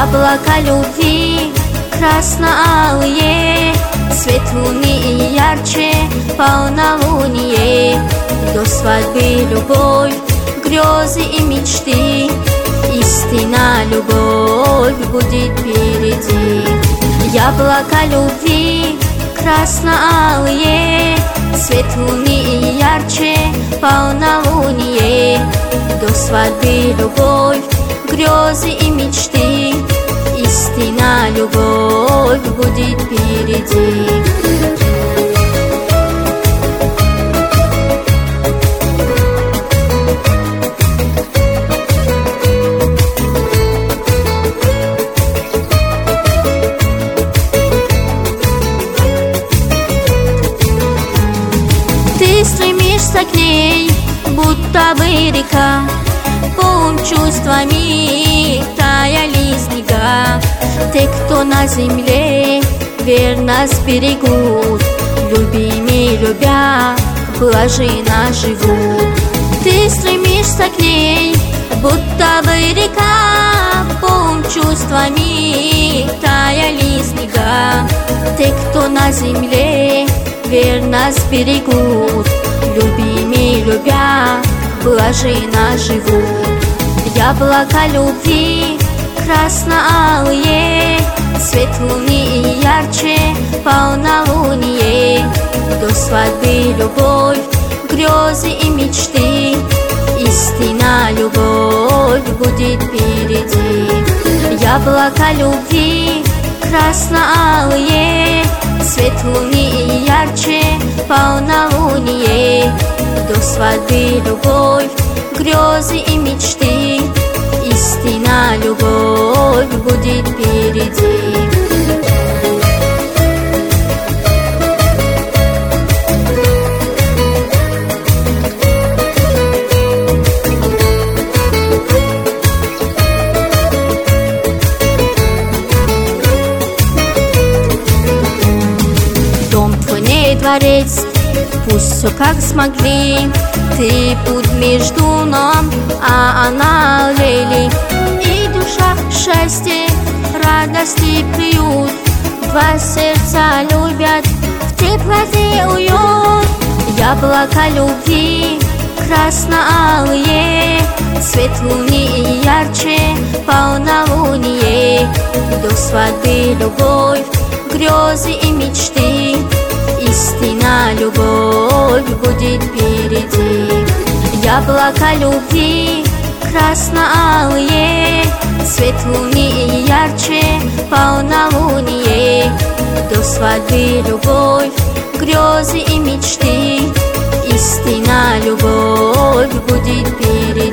Яблоко любви красно-алые Светлыми и ярче полнолуние. До свадьбы любовь, грезы и мечты Истина любовь будет впереди. Яблоко любви красно-алые Светлыми и ярче полнолуние. До свадьбы любовь, грезы и мечты любовь будет впереди. Ты стремишься к ней, будто бы река Полон чувствами На земле верно сберегут. Любими любя, блаженно живут Ты стремишься к ней, будто бы река Полон чувствами таяли снега Те, кто на земле верно сберегут. Любими любя, блаженно живут Яблоко любви красно-алые Светлыми и ярче полнолуние До свадьбы любовь, грезы и мечты. Истина любовь будет впереди. Яблоко любви красно-алые. Светлыми и ярче полнолуние До свадьбы любовь, грезы и мечты. Истина любовь будет впереди. Дом твой дворец, пусть все как смогли. Ты путь между нам, а она радости приют Два сердца любят, в теплоте уют. Яблоко любви, красно-алые Светлыми и ярче полнолуние. До свадьбы любовь, грезы и мечты. Истина любовь будет впереди. Яблоко любви красно-алые Светлыми и ярче полнолуние До свадьбы любовь, грезы и мечты Истина любовь будет впереди